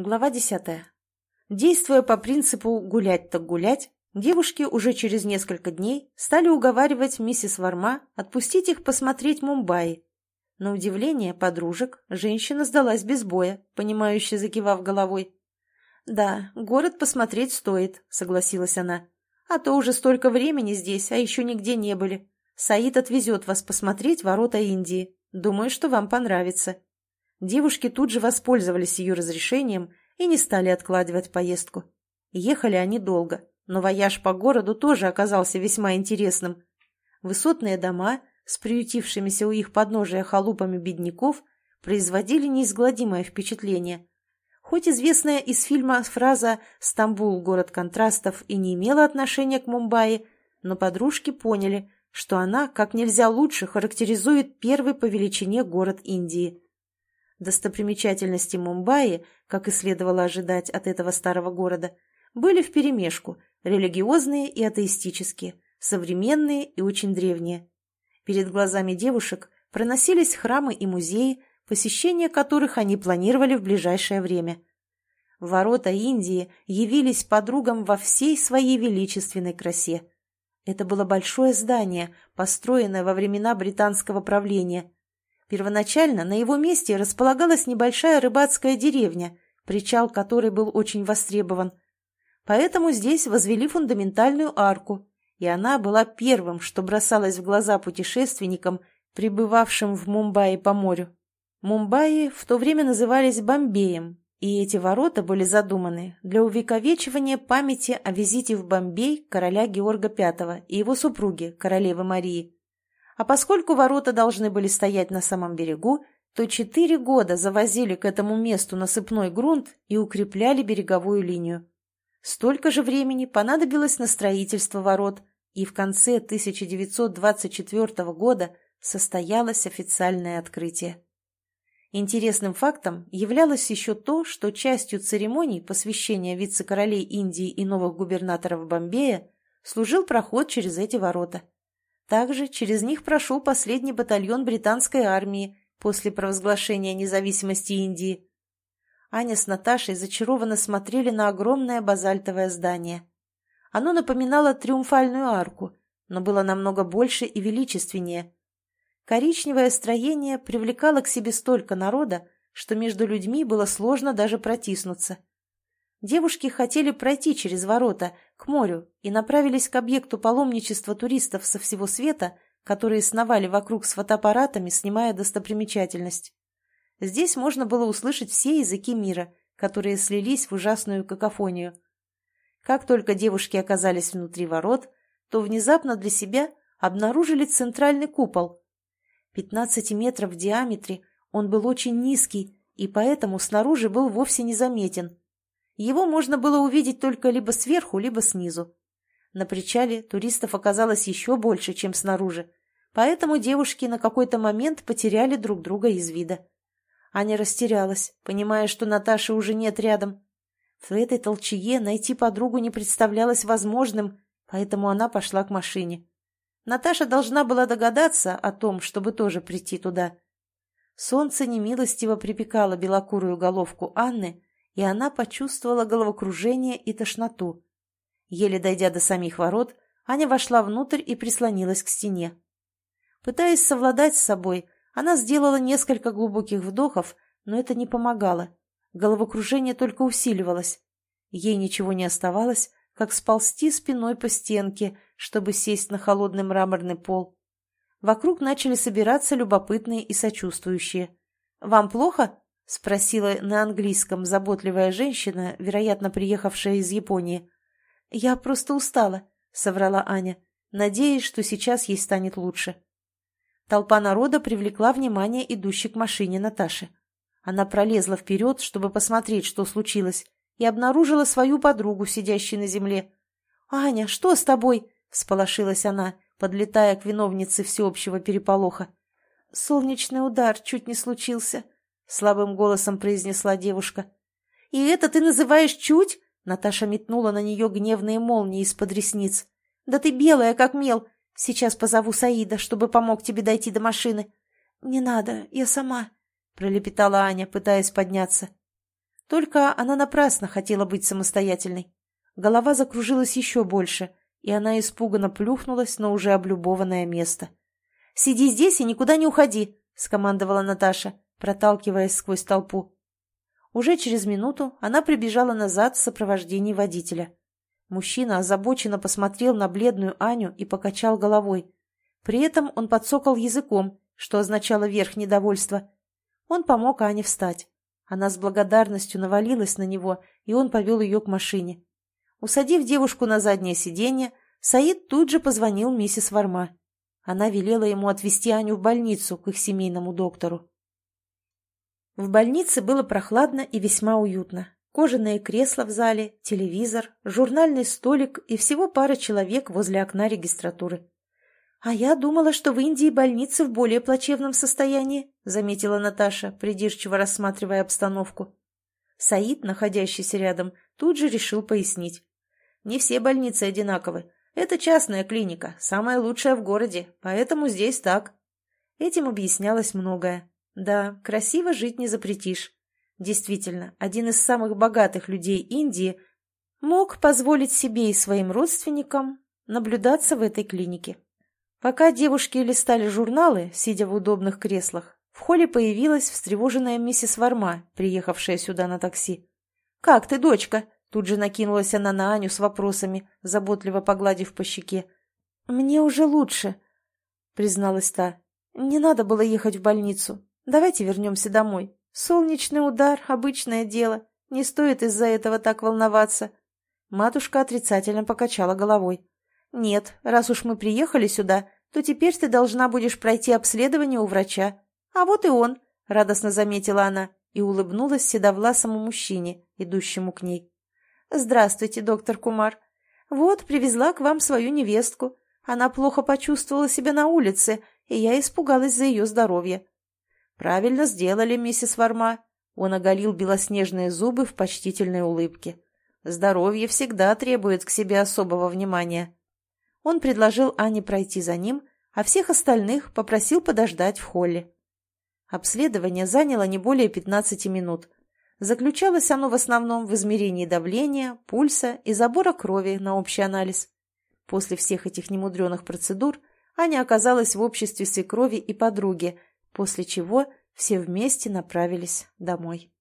Глава десятая. Действуя по принципу «гулять так гулять», девушки уже через несколько дней стали уговаривать миссис Варма отпустить их посмотреть Мумбаи. На удивление подружек женщина сдалась без боя, понимающе закивав головой. «Да, город посмотреть стоит», — согласилась она. «А то уже столько времени здесь, а еще нигде не были. Саид отвезет вас посмотреть ворота Индии. Думаю, что вам понравится». Девушки тут же воспользовались ее разрешением и не стали откладывать поездку. Ехали они долго, но вояж по городу тоже оказался весьма интересным. Высотные дома с приютившимися у их подножия халупами бедняков производили неизгладимое впечатление. Хоть известная из фильма фраза «Стамбул – город контрастов» и не имела отношения к Мумбаи, но подружки поняли, что она как нельзя лучше характеризует первый по величине город Индии – Достопримечательности Мумбаи, как и следовало ожидать от этого старого города, были вперемешку – религиозные и атеистические, современные и очень древние. Перед глазами девушек проносились храмы и музеи, посещение которых они планировали в ближайшее время. Ворота Индии явились подругам во всей своей величественной красе. Это было большое здание, построенное во времена британского правления – Первоначально на его месте располагалась небольшая рыбацкая деревня, причал которой был очень востребован. Поэтому здесь возвели фундаментальную арку, и она была первым, что бросалось в глаза путешественникам, прибывавшим в Мумбаи по морю. Мумбаи в то время назывались Бомбеем, и эти ворота были задуманы для увековечивания памяти о визите в Бомбей короля Георга V и его супруги, королевы Марии. А поскольку ворота должны были стоять на самом берегу, то четыре года завозили к этому месту насыпной грунт и укрепляли береговую линию. Столько же времени понадобилось на строительство ворот, и в конце 1924 года состоялось официальное открытие. Интересным фактом являлось еще то, что частью церемоний посвящения вице-королей Индии и новых губернаторов Бомбея служил проход через эти ворота. Также через них прошел последний батальон британской армии после провозглашения независимости Индии. Аня с Наташей зачарованно смотрели на огромное базальтовое здание. Оно напоминало триумфальную арку, но было намного больше и величественнее. Коричневое строение привлекало к себе столько народа, что между людьми было сложно даже протиснуться. Девушки хотели пройти через ворота, к морю, и направились к объекту паломничества туристов со всего света, которые сновали вокруг с фотоаппаратами, снимая достопримечательность. Здесь можно было услышать все языки мира, которые слились в ужасную какофонию. Как только девушки оказались внутри ворот, то внезапно для себя обнаружили центральный купол. 15 метров в диаметре он был очень низкий, и поэтому снаружи был вовсе незаметен. Его можно было увидеть только либо сверху, либо снизу. На причале туристов оказалось еще больше, чем снаружи, поэтому девушки на какой-то момент потеряли друг друга из вида. Аня растерялась, понимая, что Наташи уже нет рядом. В этой толчее найти подругу не представлялось возможным, поэтому она пошла к машине. Наташа должна была догадаться о том, чтобы тоже прийти туда. Солнце немилостиво припекало белокурую головку Анны, и она почувствовала головокружение и тошноту. Еле дойдя до самих ворот, Аня вошла внутрь и прислонилась к стене. Пытаясь совладать с собой, она сделала несколько глубоких вдохов, но это не помогало. Головокружение только усиливалось. Ей ничего не оставалось, как сползти спиной по стенке, чтобы сесть на холодный мраморный пол. Вокруг начали собираться любопытные и сочувствующие. «Вам плохо?» — спросила на английском заботливая женщина, вероятно, приехавшая из Японии. «Я просто устала», — соврала Аня, надеясь, что сейчас ей станет лучше. Толпа народа привлекла внимание идущей к машине Наташи. Она пролезла вперед, чтобы посмотреть, что случилось, и обнаружила свою подругу, сидящей на земле. «Аня, что с тобой?» — всполошилась она, подлетая к виновнице всеобщего переполоха. «Солнечный удар чуть не случился», слабым голосом произнесла девушка. «И это ты называешь чуть?» Наташа метнула на нее гневные молнии из-под ресниц. «Да ты белая, как мел! Сейчас позову Саида, чтобы помог тебе дойти до машины». «Не надо, я сама», — пролепетала Аня, пытаясь подняться. Только она напрасно хотела быть самостоятельной. Голова закружилась еще больше, и она испуганно плюхнулась на уже облюбованное место. «Сиди здесь и никуда не уходи», — скомандовала Наташа, проталкиваясь сквозь толпу. Уже через минуту она прибежала назад в сопровождении водителя. Мужчина озабоченно посмотрел на бледную Аню и покачал головой. При этом он подсокал языком, что означало верх недовольства. Он помог Ане встать. Она с благодарностью навалилась на него, и он повел ее к машине. Усадив девушку на заднее сиденье, Саид тут же позвонил миссис Варма. Она велела ему отвезти Аню в больницу к их семейному доктору. В больнице было прохладно и весьма уютно. Кожаные кресла в зале, телевизор, журнальный столик и всего пара человек возле окна регистратуры. «А я думала, что в Индии больницы в более плачевном состоянии», заметила Наташа, придирчиво рассматривая обстановку. Саид, находящийся рядом, тут же решил пояснить. «Не все больницы одинаковы. Это частная клиника, самая лучшая в городе, поэтому здесь так. Этим объяснялось многое. Да, красиво жить не запретишь. Действительно, один из самых богатых людей Индии мог позволить себе и своим родственникам наблюдаться в этой клинике. Пока девушки листали журналы, сидя в удобных креслах, в холле появилась встревоженная миссис Варма, приехавшая сюда на такси. «Как ты, дочка?» Тут же накинулась она на Аню с вопросами, заботливо погладив по щеке. «Мне уже лучше», — призналась та. «Не надо было ехать в больницу. Давайте вернемся домой. Солнечный удар — обычное дело. Не стоит из-за этого так волноваться». Матушка отрицательно покачала головой. «Нет, раз уж мы приехали сюда, то теперь ты должна будешь пройти обследование у врача. А вот и он», — радостно заметила она и улыбнулась седовласому мужчине, идущему к ней. «Здравствуйте, доктор Кумар. Вот, привезла к вам свою невестку. Она плохо почувствовала себя на улице, и я испугалась за ее здоровье». «Правильно сделали, миссис Варма». Он оголил белоснежные зубы в почтительной улыбке. «Здоровье всегда требует к себе особого внимания». Он предложил Ане пройти за ним, а всех остальных попросил подождать в холле. Обследование заняло не более 15 минут. Заключалось оно в основном в измерении давления, пульса и забора крови на общий анализ. После всех этих немудреных процедур Аня оказалась в обществе свекрови и подруги, после чего все вместе направились домой.